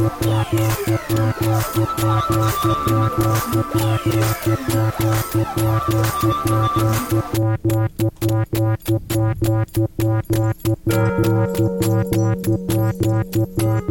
The Thank you.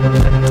Música